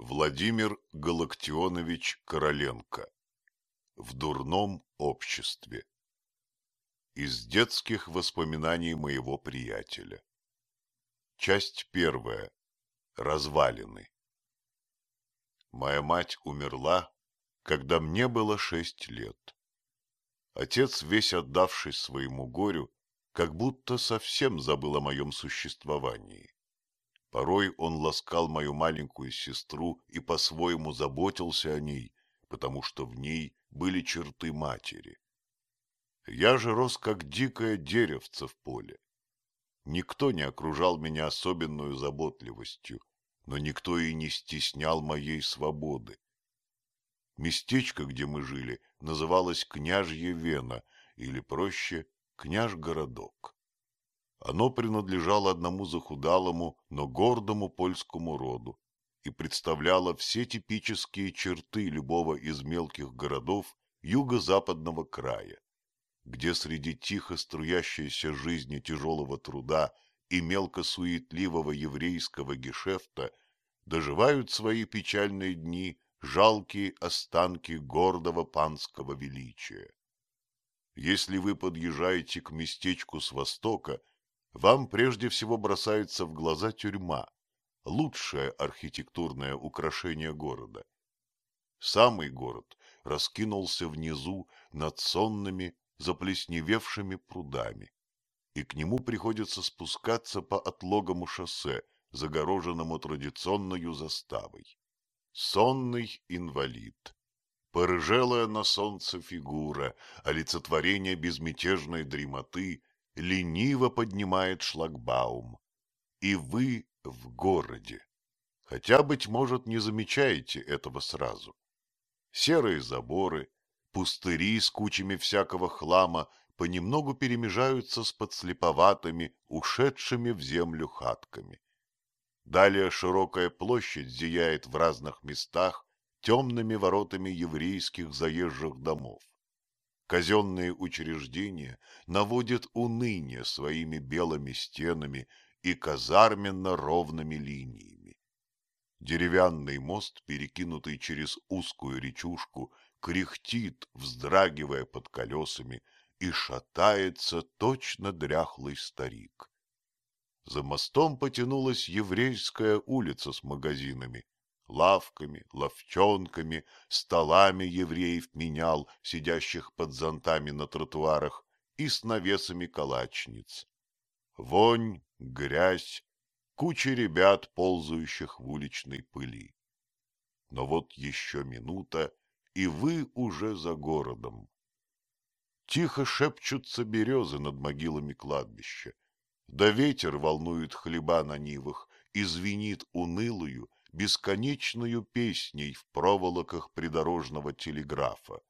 Владимир Галактионович Короленко. В дурном обществе. Из детских воспоминаний моего приятеля. Часть первая. Развалины. Моя мать умерла, когда мне было шесть лет. Отец, весь отдавшись своему горю, как будто совсем забыл о моем существовании. Порой он ласкал мою маленькую сестру и по-своему заботился о ней, потому что в ней были черты матери. Я же рос как дикое деревце в поле. Никто не окружал меня особенную заботливостью, но никто и не стеснял моей свободы. Местечко, где мы жили, называлось Княжье Вена, или проще Княжгородок. Оно принадлежало одному захудалому, но гордому польскому роду и представляло все типические черты любого из мелких городов юго-западного края, где среди тихо струящейся жизни тяжелого труда и мелко суетливого еврейского гешефта доживают свои печальные дни жалкие останки гордого панского величия. Если вы подъезжаете к местечку с востока – вам прежде всего бросается в глаза тюрьма, лучшее архитектурное украшение города. Самый город раскинулся внизу над сонными, заплесневевшими прудами, и к нему приходится спускаться по отлогому шоссе, загороженному традиционною заставой. Сонный инвалид. Порыжелая на солнце фигура, олицетворение безмятежной дремоты, лениво поднимает шлагбаум. И вы в городе. Хотя, быть может, не замечаете этого сразу. Серые заборы, пустыри с кучами всякого хлама понемногу перемежаются с подслеповатыми, ушедшими в землю хатками. Далее широкая площадь зияет в разных местах темными воротами еврейских заезжих домов казенные учреждения наводят уныние своими белыми стенами и казарменно-ровными линиями. Деревянный мост, перекинутый через узкую речушку, кряхтит, вздрагивая под колесами, и шатается точно дряхлый старик. За мостом потянулась еврейская улица с магазинами, лавками, ловчонками, столами евреев менял, сидящих под зонтами на тротуарах, и с навесами калачниц. Вонь, грязь, куча ребят, ползающих в уличной пыли. Но вот еще минута, и вы уже за городом. Тихо шепчутся березы над могилами кладбища. Да ветер волнует хлеба на нивах и звенит унылую, бесконечную песней в проволоках придорожного телеграфа.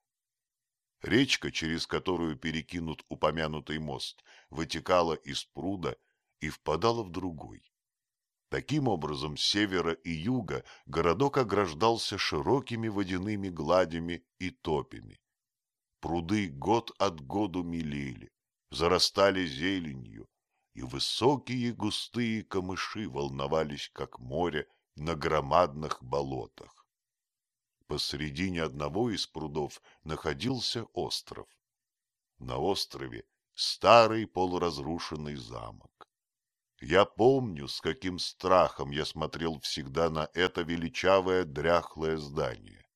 Речка, через которую перекинут упомянутый мост, вытекала из пруда и впадала в другой. Таким образом, с севера и юга городок ограждался широкими водяными гладями и топями. Пруды год от году мелили, зарастали зеленью, и высокие густые камыши волновались, как море, на громадных болотах. Посредине одного из прудов находился остров. На острове старый полуразрушенный замок. Я помню, с каким страхом я смотрел всегда на это величавое дряхлое здание.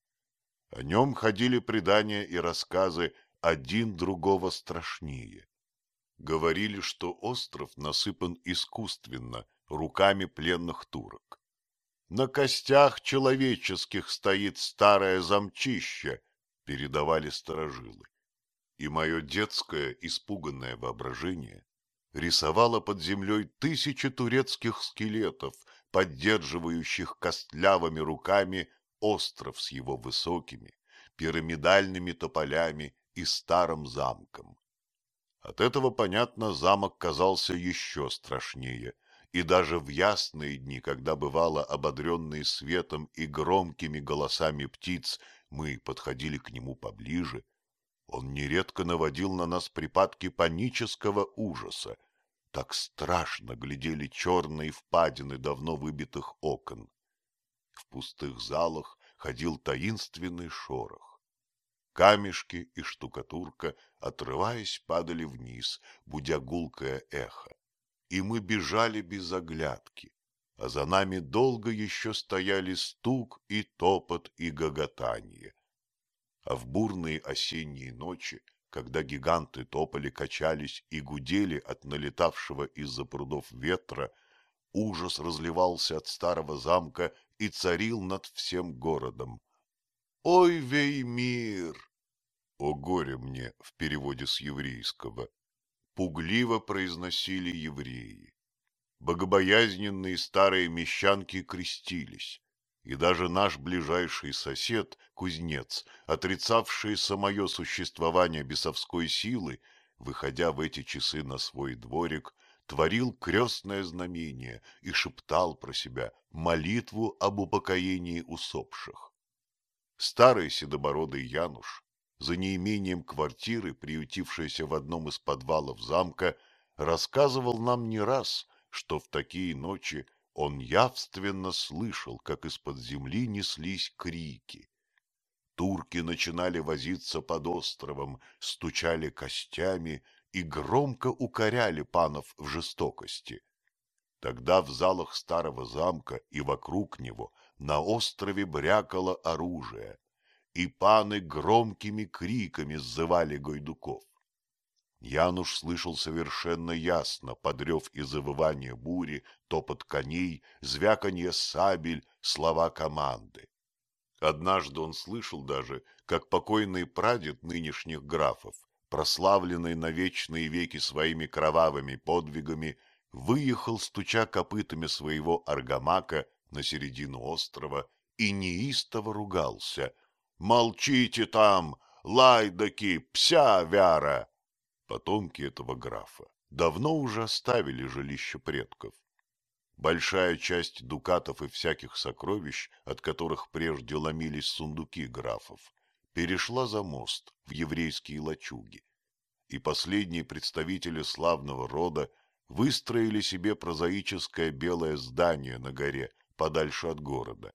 О нем ходили предания и рассказы один другого страшнее. Говорили, что остров насыпан искусственно руками пленных турок. На костях человеческих стоит старое замчище, — передавали сторожилы. И мое детское испуганное воображение рисовало под землей тысячи турецких скелетов, поддерживающих костлявыми руками остров с его высокими, пирамидальными тополями и старым замком. От этого, понятно, замок казался еще страшнее, и даже в ясные дни, когда бывало ободренные светом и громкими голосами птиц, мы подходили к нему поближе, он нередко наводил на нас припадки панического ужаса. Так страшно глядели черные впадины давно выбитых окон. В пустых залах ходил таинственный шорох. Камешки и штукатурка, отрываясь, падали вниз, будя гулкое эхо и мы бежали без оглядки, а за нами долго еще стояли стук и топот и гоготание. А в бурные осенние ночи, когда гиганты топали, качались и гудели от налетавшего из-за прудов ветра, ужас разливался от старого замка и царил над всем городом. «Ой, вей мир!» «О горе мне» в переводе с еврейского – пугливо произносили евреи. Богобоязненные старые мещанки крестились, и даже наш ближайший сосед, кузнец, отрицавший самое существование бесовской силы, выходя в эти часы на свой дворик, творил крестное знамение и шептал про себя молитву об упокоении усопших. Старый седобородый Януш, за неимением квартиры, приютившаяся в одном из подвалов замка, рассказывал нам не раз, что в такие ночи он явственно слышал, как из-под земли неслись крики. Турки начинали возиться под островом, стучали костями и громко укоряли панов в жестокости. Тогда в залах старого замка и вокруг него на острове брякало оружие, и паны громкими криками зывали гойдуков. Януш слышал совершенно ясно подрев и завывание бури, топот коней, звяканье сабель, слова команды. Однажды он слышал даже, как покойный прадед нынешних графов, прославленный на вечные веки своими кровавыми подвигами, выехал, стуча копытами своего аргамака на середину острова, и неистово ругался, Молчите там, лайдаки, пся вяра! Потомки этого графа давно уже оставили жилище предков. Большая часть дукатов и всяких сокровищ, от которых прежде ломились сундуки графов, перешла за мост в еврейские лачуги, и последние представители славного рода выстроили себе прозаическое белое здание на горе подальше от города,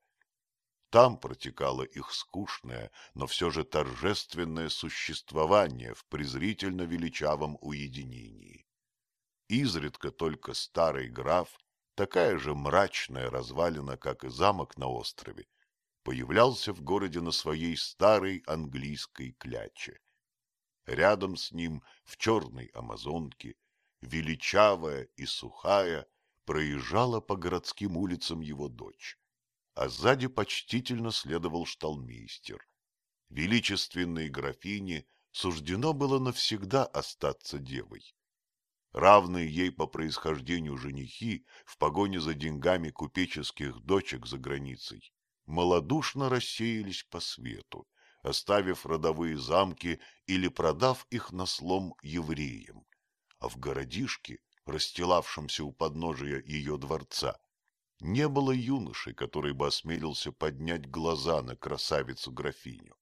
там протекало их скучное, но все же торжественное существование в презрительно величавом уединении. Изредка только старый граф, такая же мрачная развалина, как и замок на острове, появлялся в городе на своей старой английской кляче. Рядом с ним, в черной амазонке, величавая и сухая, проезжала по городским улицам его дочь а сзади почтительно следовал шталмейстер. Величественной графине суждено было навсегда остаться девой. Равные ей по происхождению женихи в погоне за деньгами купеческих дочек за границей малодушно рассеялись по свету, оставив родовые замки или продав их на слом евреям. А в городишке, расстилавшемся у подножия ее дворца, не было юноши, который бы осмелился поднять глаза на красавицу-графиню.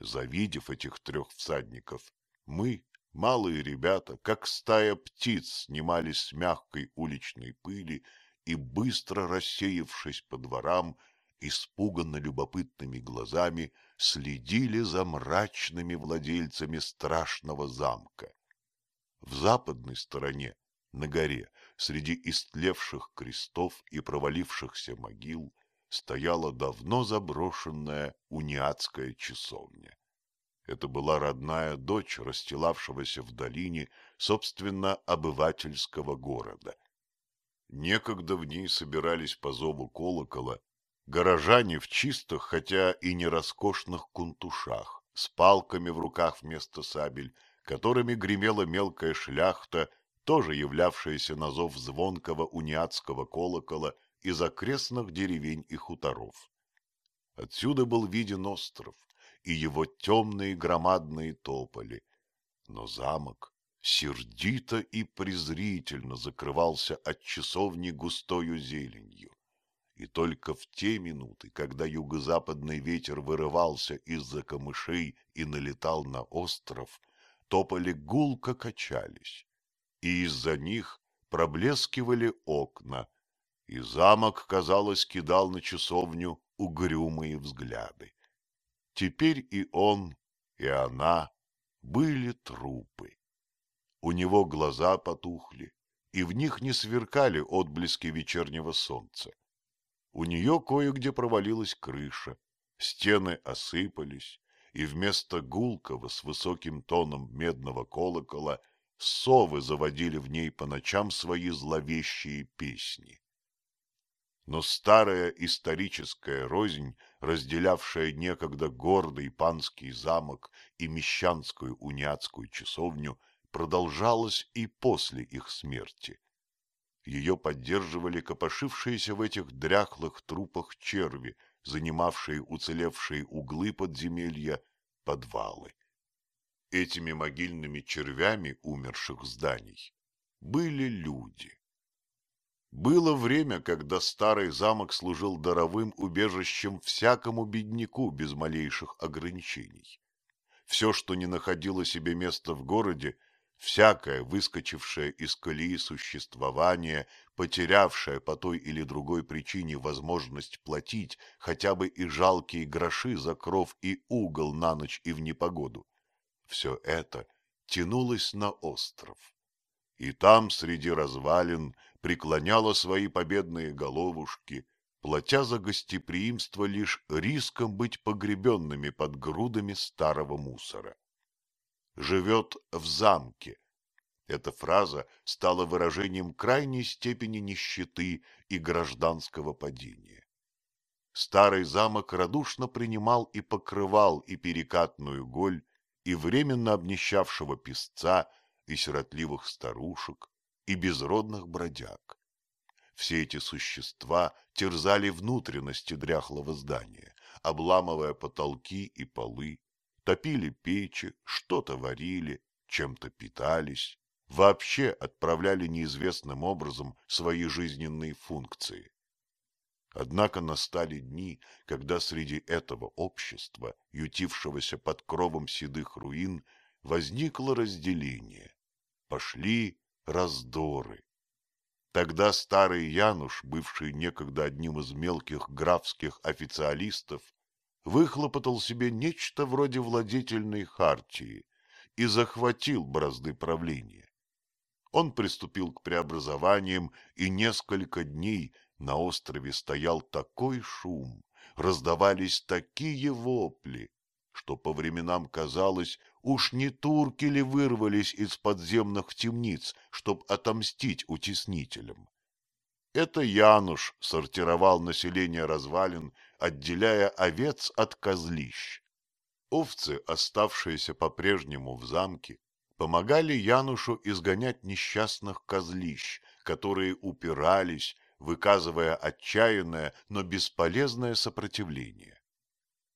Завидев этих трех всадников, мы, малые ребята, как стая птиц, снимались с мягкой уличной пыли и, быстро рассеявшись по дворам, испуганно любопытными глазами следили за мрачными владельцами страшного замка. В западной стороне на горе, среди истлевших крестов и провалившихся могил, стояла давно заброшенная униатская часовня. Это была родная дочь расстилавшегося в долине, собственно, обывательского города. Некогда в ней собирались по зову колокола горожане в чистых, хотя и не роскошных кунтушах, с палками в руках вместо сабель, которыми гремела мелкая шляхта — тоже являвшаяся на зов звонкого униатского колокола из окрестных деревень и хуторов. Отсюда был виден остров и его темные громадные тополи, но замок сердито и презрительно закрывался от часовни густою зеленью. И только в те минуты, когда юго-западный ветер вырывался из-за камышей и налетал на остров, тополи гулко качались, и из-за них проблескивали окна, и замок, казалось, кидал на часовню угрюмые взгляды. Теперь и он, и она были трупы. У него глаза потухли, и в них не сверкали отблески вечернего солнца. У нее кое-где провалилась крыша, стены осыпались, и вместо гулкого с высоким тоном медного колокола — совы заводили в ней по ночам свои зловещие песни. Но старая историческая рознь, разделявшая некогда гордый панский замок и мещанскую униатскую часовню, продолжалась и после их смерти. Ее поддерживали копошившиеся в этих дряхлых трупах черви, занимавшие уцелевшие углы подземелья, подвалы этими могильными червями умерших зданий, были люди. Было время, когда старый замок служил даровым убежищем всякому бедняку без малейших ограничений. Все, что не находило себе места в городе, всякое, выскочившее из колеи существование, потерявшее по той или другой причине возможность платить хотя бы и жалкие гроши за кров и угол на ночь и в непогоду, все это тянулось на остров. И там среди развалин преклоняла свои победные головушки, платя за гостеприимство лишь риском быть погребенными под грудами старого мусора. «Живет в замке». Эта фраза стала выражением крайней степени нищеты и гражданского падения. Старый замок радушно принимал и покрывал и перекатную голь, и временно обнищавшего песца, и сиротливых старушек, и безродных бродяг. Все эти существа терзали внутренности дряхлого здания, обламывая потолки и полы, топили печи, что-то варили, чем-то питались, вообще отправляли неизвестным образом свои жизненные функции. Однако настали дни, когда среди этого общества, ютившегося под кровом седых руин, возникло разделение. Пошли раздоры. Тогда старый Януш, бывший некогда одним из мелких графских официалистов, выхлопотал себе нечто вроде владетельной хартии и захватил бразды правления. Он приступил к преобразованиям и несколько дней на острове стоял такой шум, раздавались такие вопли, что по временам казалось, уж не турки ли вырвались из подземных темниц, чтоб отомстить утеснителям. Это Януш сортировал население развалин, отделяя овец от козлищ. Овцы, оставшиеся по-прежнему в замке, помогали Янушу изгонять несчастных козлищ, которые упирались, выказывая отчаянное, но бесполезное сопротивление.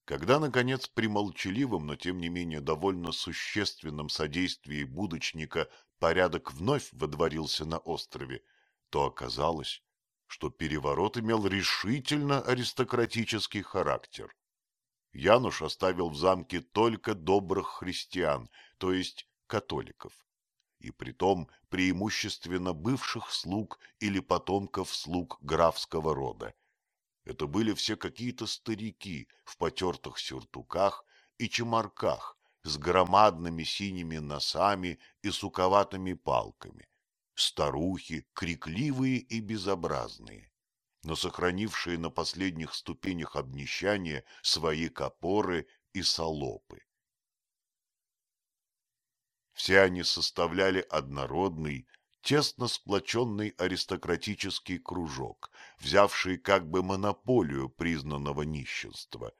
Когда, наконец, при молчаливом, но тем не менее довольно существенном содействии будочника порядок вновь водворился на острове, то оказалось, что переворот имел решительно аристократический характер. Януш оставил в замке только добрых христиан, то есть католиков и притом преимущественно бывших слуг или потомков слуг графского рода. Это были все какие-то старики в потертых сюртуках и чемарках с громадными синими носами и суковатыми палками, старухи, крикливые и безобразные, но сохранившие на последних ступенях обнищания свои копоры и солопы. Все они составляли однородный, тесно сплоченный аристократический кружок, взявший как бы монополию признанного нищенства.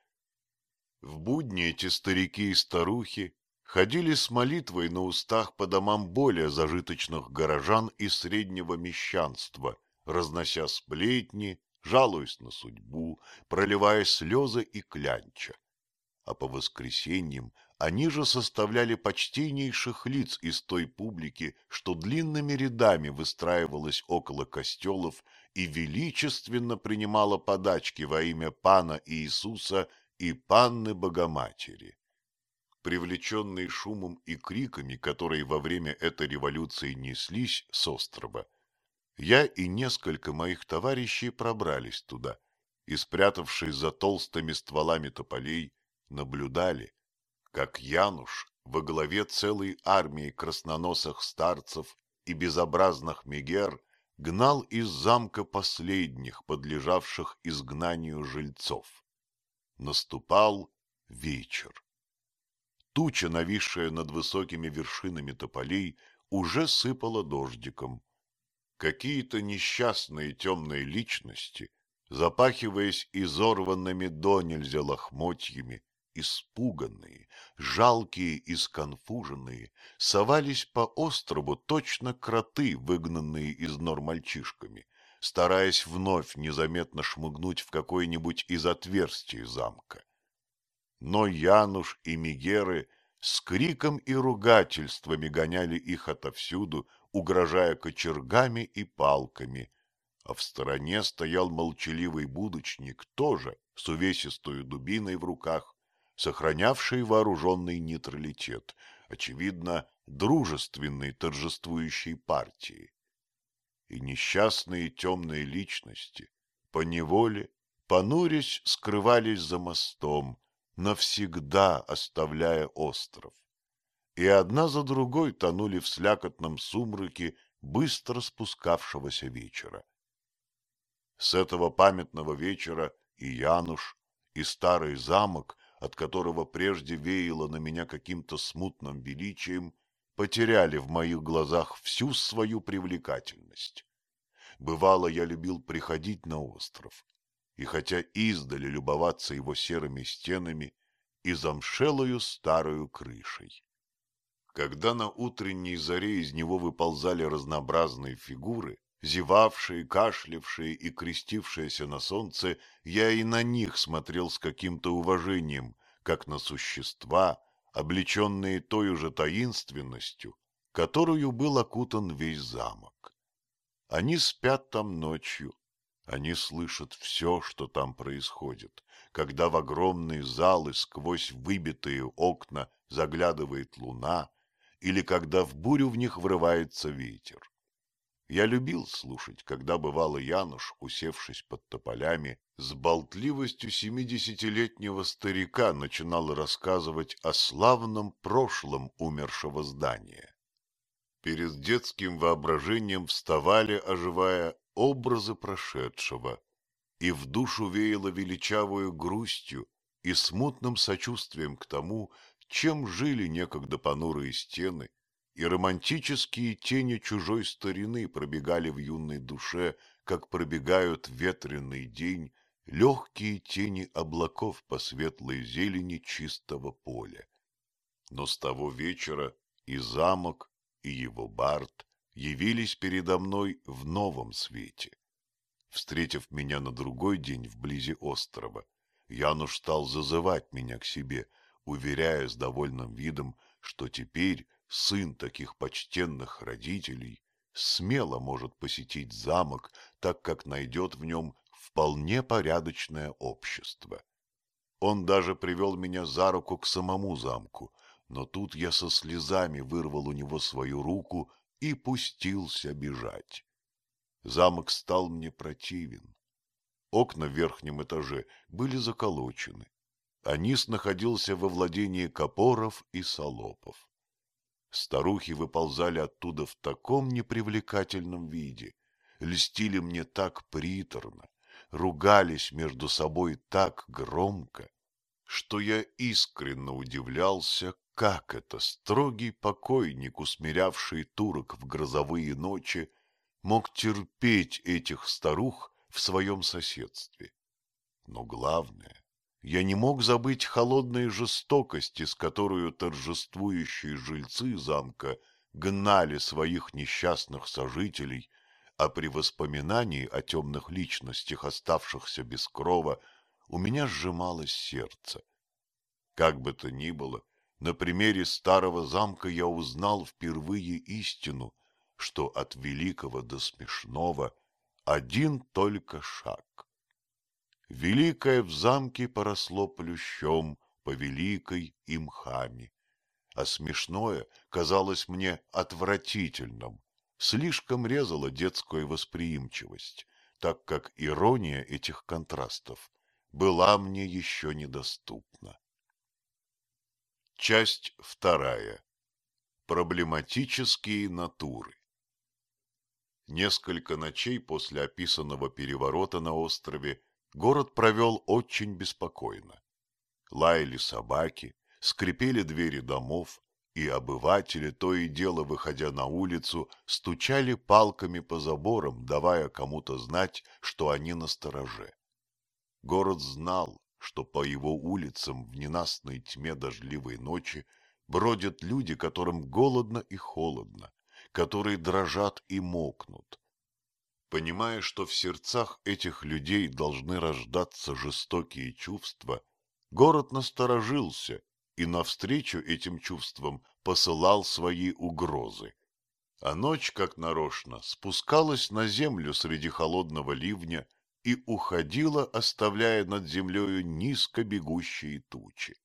В будни эти старики и старухи ходили с молитвой на устах по домам более зажиточных горожан и среднего мещанства, разнося сплетни, жалуясь на судьбу, проливая слезы и клянча. А по воскресеньям они же составляли почтеннейших лиц из той публики, что длинными рядами выстраивалась около костелов и величественно принимала подачки во имя Пана Иисуса и Панны Богоматери. Привлеченные шумом и криками, которые во время этой революции неслись с острова, я и несколько моих товарищей пробрались туда и, спрятавшись за толстыми стволами тополей, наблюдали, как Януш во главе целой армии красноносых старцев и безобразных мегер гнал из замка последних, подлежавших изгнанию жильцов. Наступал вечер. Туча, нависшая над высокими вершинами тополей, уже сыпала дождиком. Какие-то несчастные темные личности, запахиваясь изорванными до нельзя лохмотьями, испуганные, жалкие и сконфуженные, совались по острову точно кроты, выгнанные из нор мальчишками, стараясь вновь незаметно шмыгнуть в какое-нибудь из отверстий замка. Но Януш и Мегеры с криком и ругательствами гоняли их отовсюду, угрожая кочергами и палками, а в стороне стоял молчаливый будочник тоже с увесистою дубиной в руках сохранявшей вооруженный нейтралитет, очевидно, дружественной торжествующей партии. И несчастные темные личности, поневоле, понурясь, скрывались за мостом, навсегда оставляя остров. И одна за другой тонули в слякотном сумраке быстро спускавшегося вечера. С этого памятного вечера и Януш, и старый замок от которого прежде веяло на меня каким-то смутным величием, потеряли в моих глазах всю свою привлекательность. Бывало, я любил приходить на остров, и хотя издали любоваться его серыми стенами и замшелую старую крышей. Когда на утренней заре из него выползали разнообразные фигуры, зевавшие, кашлявшие и крестившиеся на солнце, я и на них смотрел с каким-то уважением, как на существа, облеченные той же таинственностью, которую был окутан весь замок. Они спят там ночью, они слышат все, что там происходит, когда в огромные залы сквозь выбитые окна заглядывает луна или когда в бурю в них врывается ветер. Я любил слушать, когда бывало Януш, усевшись под тополями, с болтливостью семидесятилетнего старика начинал рассказывать о славном прошлом умершего здания. Перед детским воображением вставали, оживая, образы прошедшего, и в душу веяло величавую грустью и смутным сочувствием к тому, чем жили некогда понурые стены и романтические тени чужой старины пробегали в юной душе, как пробегают ветреный день легкие тени облаков по светлой зелени чистого поля. Но с того вечера и замок, и его бард явились передо мной в новом свете. Встретив меня на другой день вблизи острова, Януш стал зазывать меня к себе, уверяя с довольным видом, что теперь сын таких почтенных родителей смело может посетить замок, так как найдет в нем вполне порядочное общество. Он даже привел меня за руку к самому замку, но тут я со слезами вырвал у него свою руку и пустился бежать. Замок стал мне противен. Окна в верхнем этаже были заколочены. Анис находился во владении копоров и солопов. Старухи выползали оттуда в таком непривлекательном виде, льстили мне так приторно, ругались между собой так громко, что я искренне удивлялся, как это строгий покойник, усмирявший турок в грозовые ночи, мог терпеть этих старух в своем соседстве. Но главное, я не мог забыть холодной жестокости, с которой торжествующие жильцы замка гнали своих несчастных сожителей, а при воспоминании о темных личностях, оставшихся без крова, у меня сжималось сердце. Как бы то ни было, на примере старого замка я узнал впервые истину, что от великого до смешного один только шаг великое в замке поросло плющом по великой и мхами, а смешное казалось мне отвратительным, слишком резала детская восприимчивость, так как ирония этих контрастов была мне еще недоступна. Часть вторая. Проблематические натуры. Несколько ночей после описанного переворота на острове город провел очень беспокойно. Лаяли собаки, скрипели двери домов, и обыватели, то и дело выходя на улицу, стучали палками по заборам, давая кому-то знать, что они на стороже. Город знал, что по его улицам в ненастной тьме дождливой ночи бродят люди, которым голодно и холодно, которые дрожат и мокнут, понимая, что в сердцах этих людей должны рождаться жестокие чувства, город насторожился и навстречу этим чувствам посылал свои угрозы. А ночь, как нарочно, спускалась на землю среди холодного ливня и уходила, оставляя над землею низко бегущие тучи.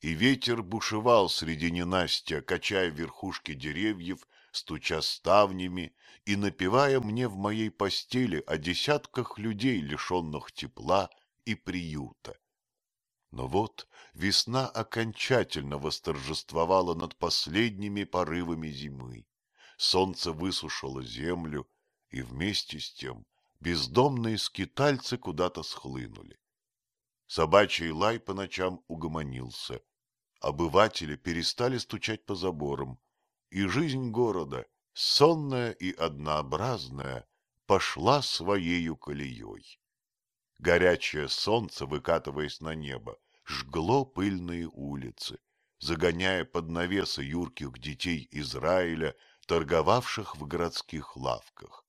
И ветер бушевал среди ненастья, качая верхушки деревьев стуча ставнями и напевая мне в моей постели о десятках людей, лишенных тепла и приюта. Но вот весна окончательно восторжествовала над последними порывами зимы. Солнце высушило землю, и вместе с тем бездомные скитальцы куда-то схлынули. Собачий лай по ночам угомонился. Обыватели перестали стучать по заборам, и жизнь города, сонная и однообразная, пошла своею колеей. Горячее солнце, выкатываясь на небо, жгло пыльные улицы, загоняя под навесы юрких детей Израиля, торговавших в городских лавках.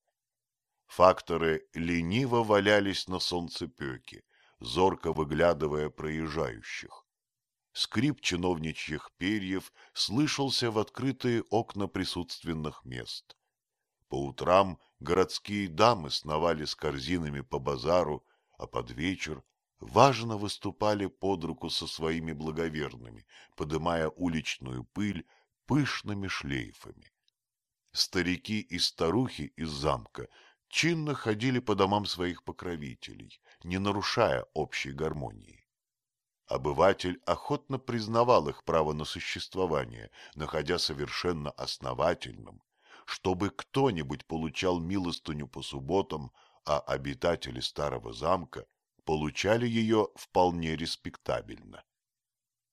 Факторы лениво валялись на солнцепеке, зорко выглядывая проезжающих скрип чиновничьих перьев слышался в открытые окна присутственных мест. По утрам городские дамы сновали с корзинами по базару, а под вечер важно выступали под руку со своими благоверными, подымая уличную пыль пышными шлейфами. Старики и старухи из замка чинно ходили по домам своих покровителей, не нарушая общей гармонии. Обыватель охотно признавал их право на существование, находя совершенно основательным, чтобы кто-нибудь получал милостыню по субботам, а обитатели старого замка получали ее вполне респектабельно.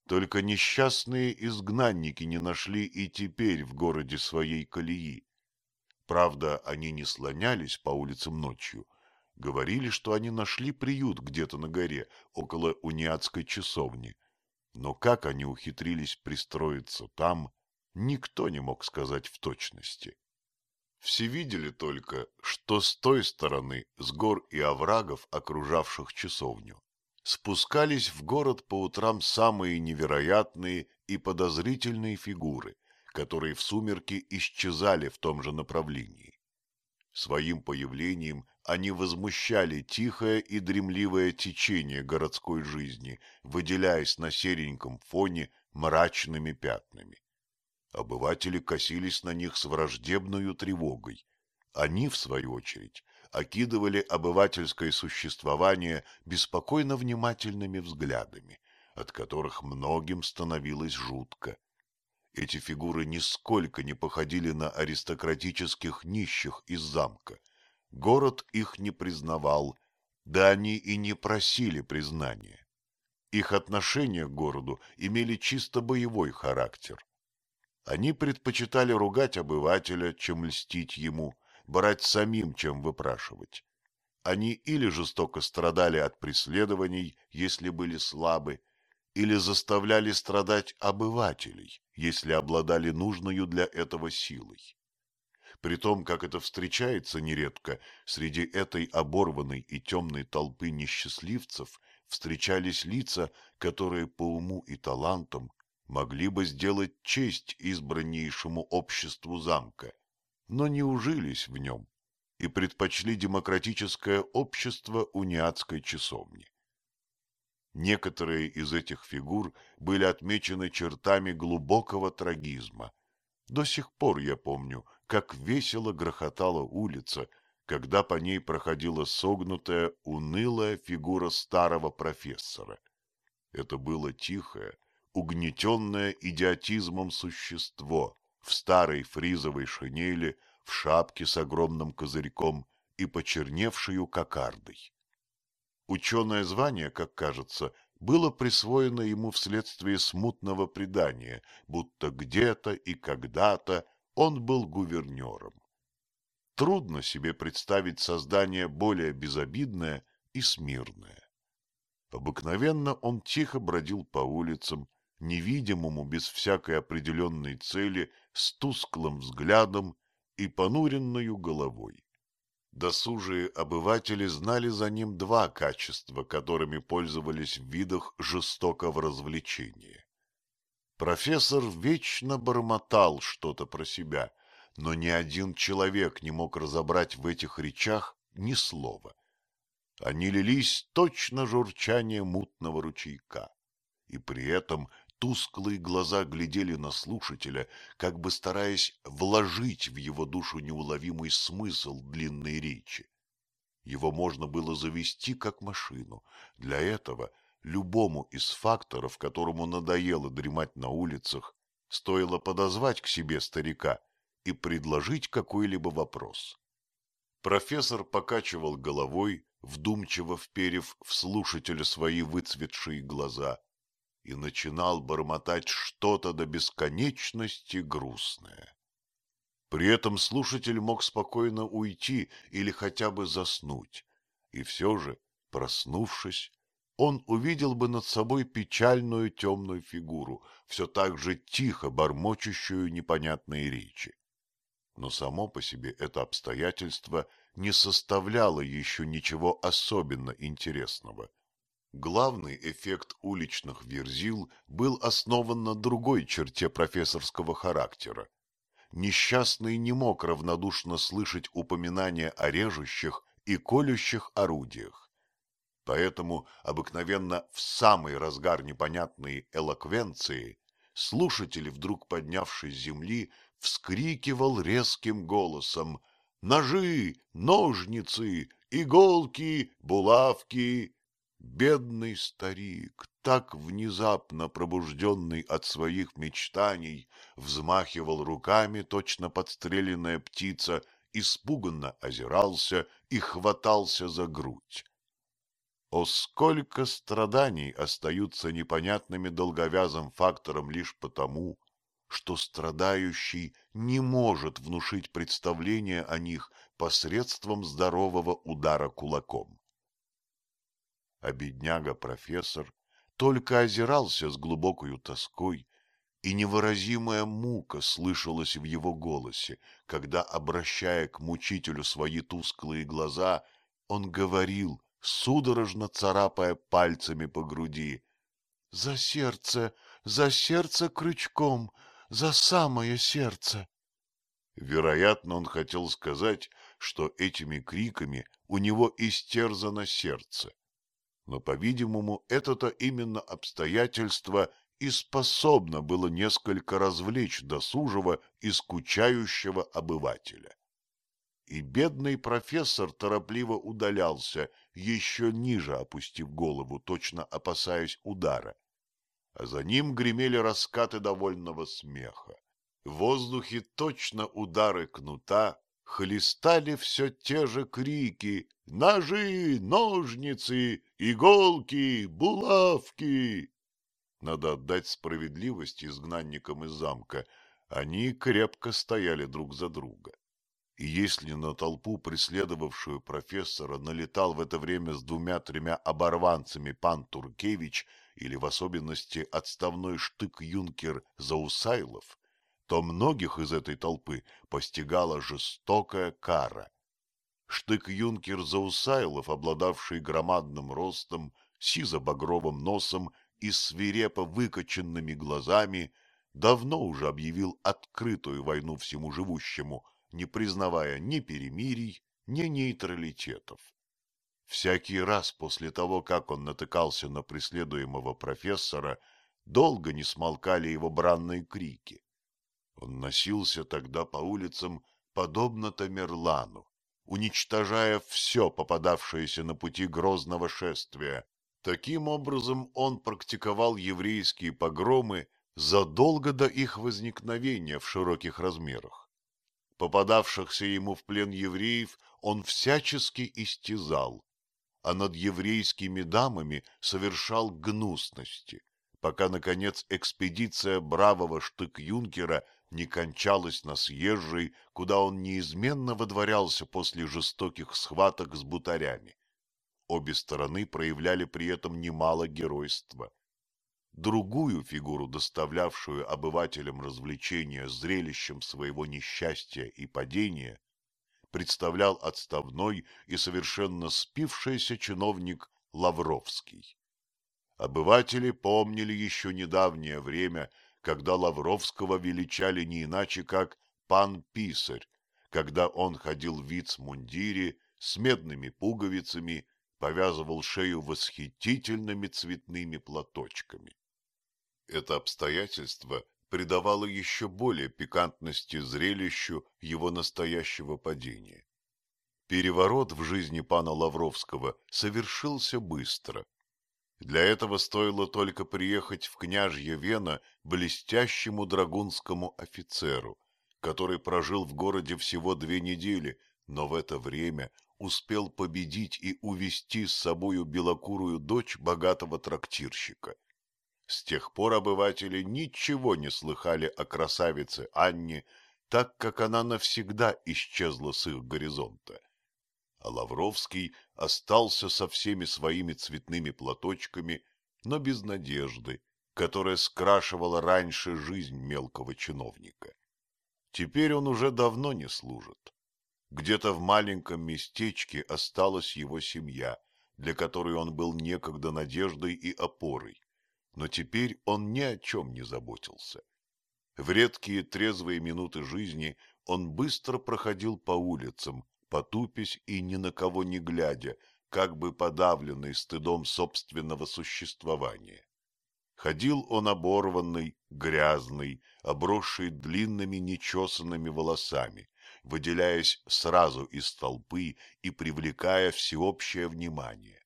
Только несчастные изгнанники не нашли и теперь в городе своей колеи. Правда, они не слонялись по улицам ночью, Говорили, что они нашли приют где-то на горе, около униатской часовни. Но как они ухитрились пристроиться там, никто не мог сказать в точности. Все видели только, что с той стороны, с гор и оврагов, окружавших часовню, спускались в город по утрам самые невероятные и подозрительные фигуры, которые в сумерки исчезали в том же направлении. Своим появлением они возмущали тихое и дремливое течение городской жизни, выделяясь на сереньком фоне мрачными пятнами. Обыватели косились на них с враждебной тревогой. Они, в свою очередь, окидывали обывательское существование беспокойно внимательными взглядами, от которых многим становилось жутко. Эти фигуры нисколько не походили на аристократических нищих из замка — Город их не признавал, да они и не просили признания. Их отношения к городу имели чисто боевой характер. Они предпочитали ругать обывателя, чем льстить ему, брать самим, чем выпрашивать. Они или жестоко страдали от преследований, если были слабы, или заставляли страдать обывателей, если обладали нужною для этого силой при том, как это встречается нередко, среди этой оборванной и темной толпы несчастливцев встречались лица, которые по уму и талантам могли бы сделать честь избраннейшему обществу замка, но не ужились в нем и предпочли демократическое общество униатской часовни. Некоторые из этих фигур были отмечены чертами глубокого трагизма – до сих пор я помню, как весело грохотала улица, когда по ней проходила согнутая, унылая фигура старого профессора. Это было тихое, угнетенное идиотизмом существо в старой фризовой шинели, в шапке с огромным козырьком и почерневшую кокардой. Ученое звание, как кажется, было присвоено ему вследствие смутного предания, будто где-то и когда-то он был гувернером. Трудно себе представить создание более безобидное и смирное. Обыкновенно он тихо бродил по улицам, невидимому без всякой определенной цели, с тусклым взглядом и понуренную головой. Досужие обыватели знали за ним два качества, которыми пользовались в видах жестокого развлечения. Профессор вечно бормотал что-то про себя, но ни один человек не мог разобрать в этих речах ни слова. Они лились точно журчание мутного ручейка, и при этом Тусклые глаза глядели на слушателя, как бы стараясь вложить в его душу неуловимый смысл длинной речи. Его можно было завести как машину. Для этого любому из факторов, которому надоело дремать на улицах, стоило подозвать к себе старика и предложить какой-либо вопрос. Профессор покачивал головой, вдумчиво вперев в слушателя свои выцветшие глаза – и начинал бормотать что-то до бесконечности грустное. При этом слушатель мог спокойно уйти или хотя бы заснуть, и все же, проснувшись, он увидел бы над собой печальную темную фигуру, все так же тихо бормочущую непонятные речи. Но само по себе это обстоятельство не составляло еще ничего особенно интересного. Главный эффект уличных верзил был основан на другой черте профессорского характера. Несчастный не мог равнодушно слышать упоминания о режущих и колющих орудиях. Поэтому обыкновенно в самый разгар непонятной элоквенции слушатель, вдруг поднявшись с земли, вскрикивал резким голосом «Ножи! Ножницы! Иголки! Булавки!» бедный старик, так внезапно пробужденный от своих мечтаний, взмахивал руками точно подстреленная птица, испуганно озирался и хватался за грудь. О, сколько страданий остаются непонятными долговязым фактором лишь потому, что страдающий не может внушить представление о них посредством здорового удара кулаком а бедняга-профессор только озирался с глубокою тоской, и невыразимая мука слышалась в его голосе, когда, обращая к мучителю свои тусклые глаза, он говорил, судорожно царапая пальцами по груди, «За сердце, за сердце крючком, за самое сердце!» Вероятно, он хотел сказать, что этими криками у него истерзано сердце, но, по-видимому, это-то именно обстоятельство и способно было несколько развлечь досужего и скучающего обывателя. И бедный профессор торопливо удалялся, еще ниже опустив голову, точно опасаясь удара. А за ним гремели раскаты довольного смеха. В воздухе точно удары кнута хлестали все те же крики «Ножи! Ножницы! Иголки! Булавки!» Надо отдать справедливость изгнанникам из замка. Они крепко стояли друг за друга. И если на толпу, преследовавшую профессора, налетал в это время с двумя-тремя оборванцами пан Туркевич или в особенности отставной штык-юнкер Заусайлов, то многих из этой толпы постигала жестокая кара. Штык-юнкер Заусайлов, обладавший громадным ростом, сизо-багровым носом и свирепо выкоченными глазами, давно уже объявил открытую войну всему живущему, не признавая ни перемирий, ни нейтралитетов. Всякий раз после того, как он натыкался на преследуемого профессора, долго не смолкали его бранные крики. Он носился тогда по улицам, подобно Тамерлану, уничтожая все попадавшееся на пути грозного шествия. Таким образом он практиковал еврейские погромы задолго до их возникновения в широких размерах. Попадавшихся ему в плен евреев он всячески истязал, а над еврейскими дамами совершал гнусности, пока, наконец, экспедиция бравого штык-юнкера – не кончалось на съезжей, куда он неизменно водворялся после жестоких схваток с бутарями. Обе стороны проявляли при этом немало геройства. Другую фигуру, доставлявшую обывателям развлечения зрелищем своего несчастья и падения, представлял отставной и совершенно спившийся чиновник Лавровский. Обыватели помнили еще недавнее время, когда Лавровского величали не иначе, как «пан писарь», когда он ходил в вицмундире с медными пуговицами, повязывал шею восхитительными цветными платочками. Это обстоятельство придавало еще более пикантности зрелищу его настоящего падения. Переворот в жизни пана Лавровского совершился быстро – для этого стоило только приехать в княжье Вена блестящему драгунскому офицеру, который прожил в городе всего две недели, но в это время успел победить и увести с собою белокурую дочь богатого трактирщика. С тех пор обыватели ничего не слыхали о красавице Анне, так как она навсегда исчезла с их горизонта а Лавровский остался со всеми своими цветными платочками, но без надежды, которая скрашивала раньше жизнь мелкого чиновника. Теперь он уже давно не служит. Где-то в маленьком местечке осталась его семья, для которой он был некогда надеждой и опорой, но теперь он ни о чем не заботился. В редкие трезвые минуты жизни он быстро проходил по улицам, потупясь и ни на кого не глядя, как бы подавленный стыдом собственного существования. Ходил он оборванный, грязный, обросший длинными нечесанными волосами, выделяясь сразу из толпы и привлекая всеобщее внимание.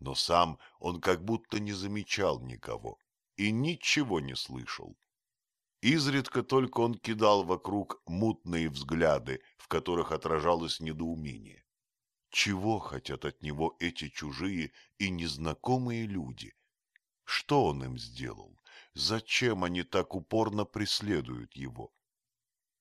Но сам он как будто не замечал никого и ничего не слышал изредка только он кидал вокруг мутные взгляды, в которых отражалось недоумение. Чего хотят от него эти чужие и незнакомые люди? Что он им сделал? Зачем они так упорно преследуют его?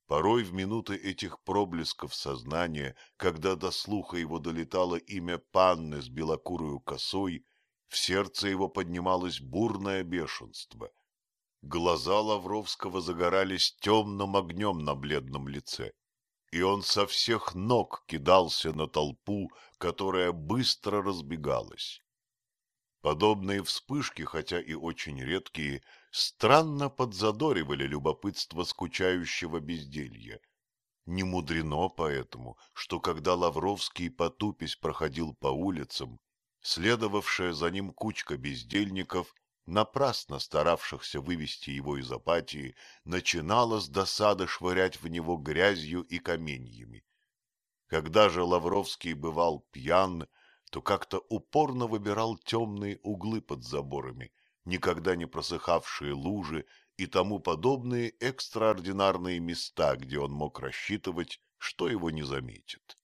Порой в минуты этих проблесков сознания, когда до слуха его долетало имя Панны с белокурую косой, в сердце его поднималось бурное бешенство — Глаза Лавровского загорались темным огнем на бледном лице, и он со всех ног кидался на толпу, которая быстро разбегалась. Подобные вспышки, хотя и очень редкие, странно подзадоривали любопытство скучающего безделья. Не мудрено поэтому, что когда Лавровский потупись проходил по улицам, следовавшая за ним кучка бездельников напрасно старавшихся вывести его из апатии, начинала с досады швырять в него грязью и каменьями. Когда же Лавровский бывал пьян, то как-то упорно выбирал темные углы под заборами, никогда не просыхавшие лужи и тому подобные экстраординарные места, где он мог рассчитывать, что его не заметят.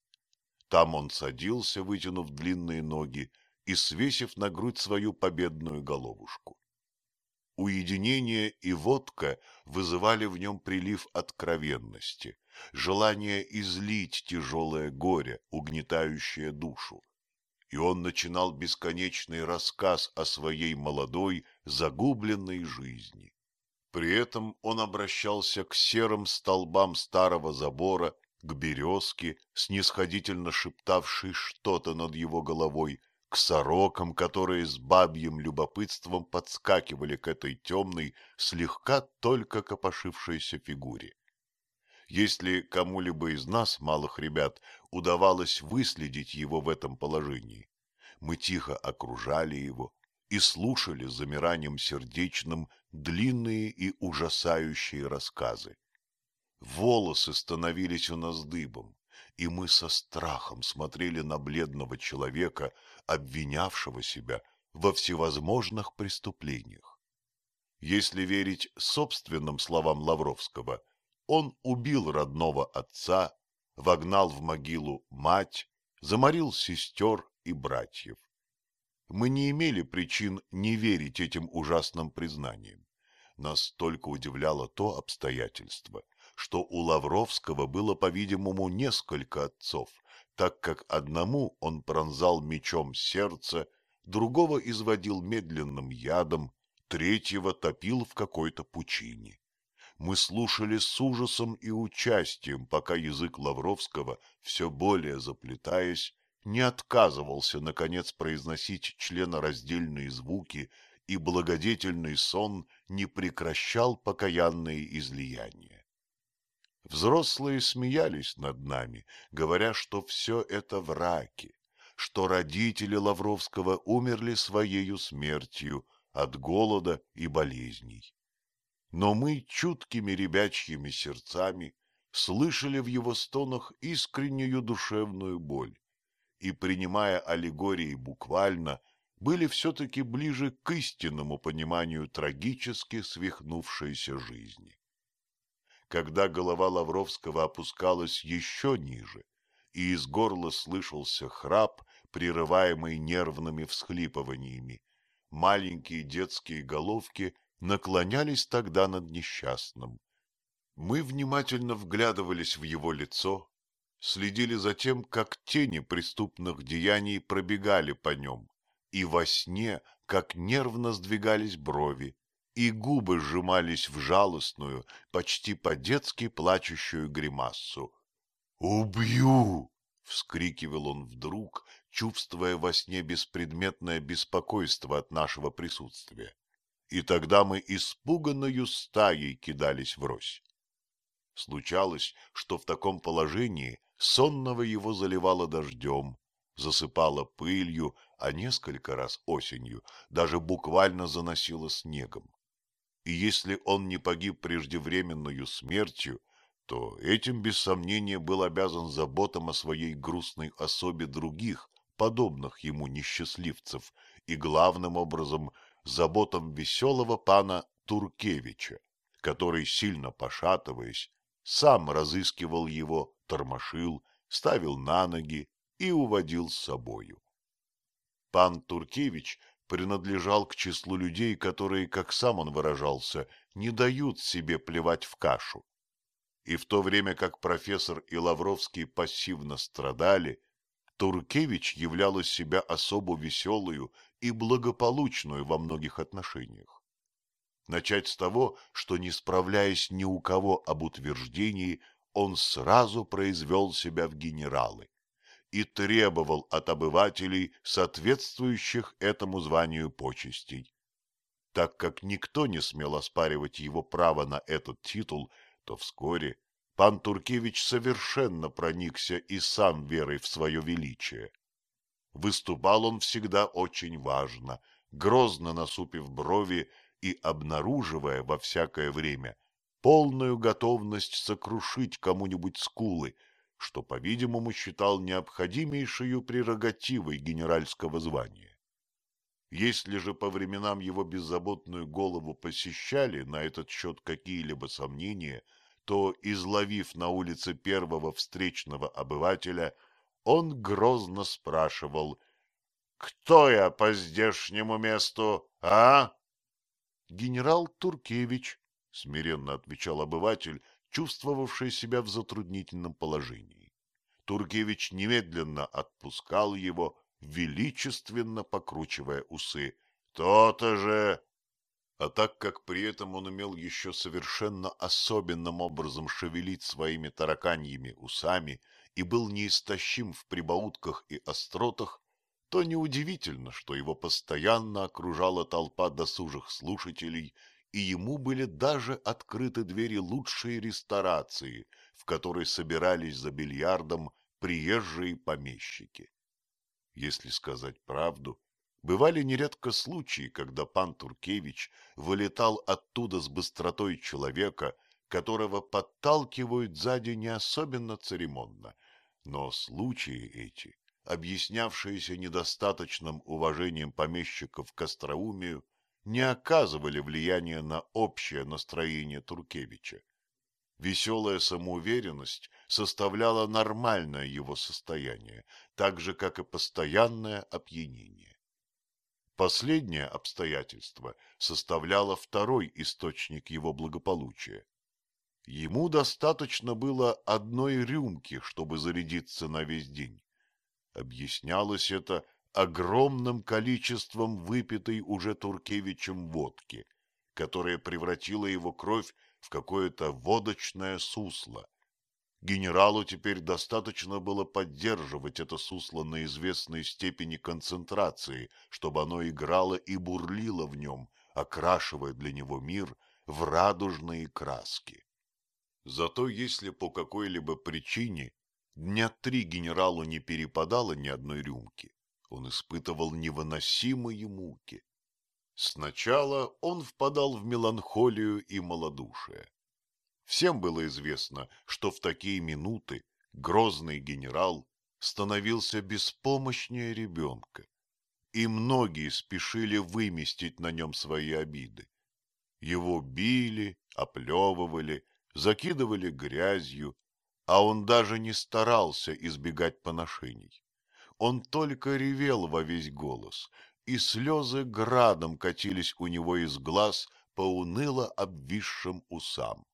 Там он садился, вытянув длинные ноги, и свесив на грудь свою победную головушку. Уединение и водка вызывали в нем прилив откровенности, желание излить тяжелое горе, угнетающее душу. И он начинал бесконечный рассказ о своей молодой, загубленной жизни. При этом он обращался к серым столбам старого забора, к березке, снисходительно шептавшей что-то над его головой, к сорокам, которые с бабьим любопытством подскакивали к этой темной, слегка только копошившейся фигуре. Если кому-либо из нас, малых ребят, удавалось выследить его в этом положении, мы тихо окружали его и слушали замиранием сердечным длинные и ужасающие рассказы. Волосы становились у нас дыбом, и мы со страхом смотрели на бледного человека, обвинявшего себя во всевозможных преступлениях. Если верить собственным словам Лавровского, он убил родного отца, вогнал в могилу мать, заморил сестер и братьев. Мы не имели причин не верить этим ужасным признаниям. Нас только удивляло то обстоятельство, что у Лавровского было, по-видимому, несколько отцов, так как одному он пронзал мечом сердце, другого изводил медленным ядом, третьего топил в какой-то пучине. Мы слушали с ужасом и участием, пока язык Лавровского, все более заплетаясь, не отказывался, наконец, произносить членораздельные звуки, и благодетельный сон не прекращал покаянные излияния. Взрослые смеялись над нами, говоря, что все это враки, что родители Лавровского умерли своею смертью от голода и болезней. Но мы чуткими ребячьими сердцами слышали в его стонах искреннюю душевную боль и, принимая аллегории буквально, были все-таки ближе к истинному пониманию трагически свихнувшейся жизни когда голова Лавровского опускалась еще ниже, и из горла слышался храп, прерываемый нервными всхлипываниями. Маленькие детские головки наклонялись тогда над несчастным. Мы внимательно вглядывались в его лицо, следили за тем, как тени преступных деяний пробегали по нем, и во сне, как нервно сдвигались брови, и губы сжимались в жалостную, почти по-детски плачущую гримассу. «Убью!» — вскрикивал он вдруг, чувствуя во сне беспредметное беспокойство от нашего присутствия. И тогда мы испуганную стаей кидались врозь. Случалось, что в таком положении сонного его заливало дождем, засыпало пылью, а несколько раз осенью даже буквально заносило снегом и если он не погиб преждевременную смертью, то этим без сомнения был обязан заботам о своей грустной особе других, подобных ему несчастливцев, и главным образом заботам веселого пана Туркевича, который, сильно пошатываясь, сам разыскивал его, тормошил, ставил на ноги и уводил с собою. Пан Туркевич принадлежал к числу людей, которые, как сам он выражался, не дают себе плевать в кашу. И в то время как профессор и Лавровский пассивно страдали, Туркевич являл из себя особо веселую и благополучную во многих отношениях. Начать с того, что, не справляясь ни у кого об утверждении, он сразу произвел себя в генералы и требовал от обывателей соответствующих этому званию почестей. Так как никто не смел оспаривать его право на этот титул, то вскоре пан Туркевич совершенно проникся и сам верой в свое величие. Выступал он всегда очень важно, грозно насупив брови и обнаруживая во всякое время полную готовность сокрушить кому-нибудь скулы – что, по-видимому, считал необходимейшую прерогативой генеральского звания. Если же по временам его беззаботную голову посещали на этот счет какие-либо сомнения, то, изловив на улице первого встречного обывателя, он грозно спрашивал «Кто я по здешнему месту, а?» «Генерал Туркевич», — смиренно отвечал обыватель, чувствовавший себя в затруднительном положении. Тургевич немедленно отпускал его, величественно покручивая усы. «То-то же!» А так как при этом он умел еще совершенно особенным образом шевелить своими тараканьими усами и был неистощим в прибаутках и остротах, то неудивительно, что его постоянно окружала толпа досужих слушателей и ему были даже открыты двери лучшей ресторации, в которой собирались за бильярдом приезжие помещики. Если сказать правду, бывали нередко случаи, когда пан Туркевич вылетал оттуда с быстротой человека, которого подталкивают сзади не особенно церемонно, но случаи эти, объяснявшиеся недостаточным уважением помещиков к остроумию, не оказывали влияния на общее настроение Туркевича. Веселая самоуверенность составляла нормальное его состояние, так же, как и постоянное опьянение. Последнее обстоятельство составляло второй источник его благополучия. Ему достаточно было одной рюмки, чтобы зарядиться на весь день. Объяснялось это огромным количеством выпитой уже Туркевичем водки, которая превратила его кровь в какое-то водочное сусло. Генералу теперь достаточно было поддерживать это сусло на известной степени концентрации, чтобы оно играло и бурлило в нем, окрашивая для него мир в радужные краски. Зато если по какой-либо причине дня три генералу не перепадало ни одной рюмки, он испытывал невыносимые муки. Сначала он впадал в меланхолию и малодушие. Всем было известно, что в такие минуты грозный генерал становился беспомощнее ребенка, и многие спешили выместить на нем свои обиды. Его били, оплевывали, закидывали грязью, а он даже не старался избегать поношений он только ревел во весь голос, и слезы градом катились у него из глаз по уныло обвисшим усам.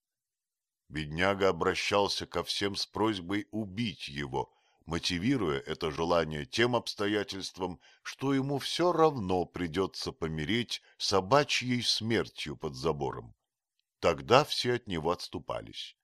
Бедняга обращался ко всем с просьбой убить его, мотивируя это желание тем обстоятельством, что ему все равно придется помереть собачьей смертью под забором. Тогда все от него отступались.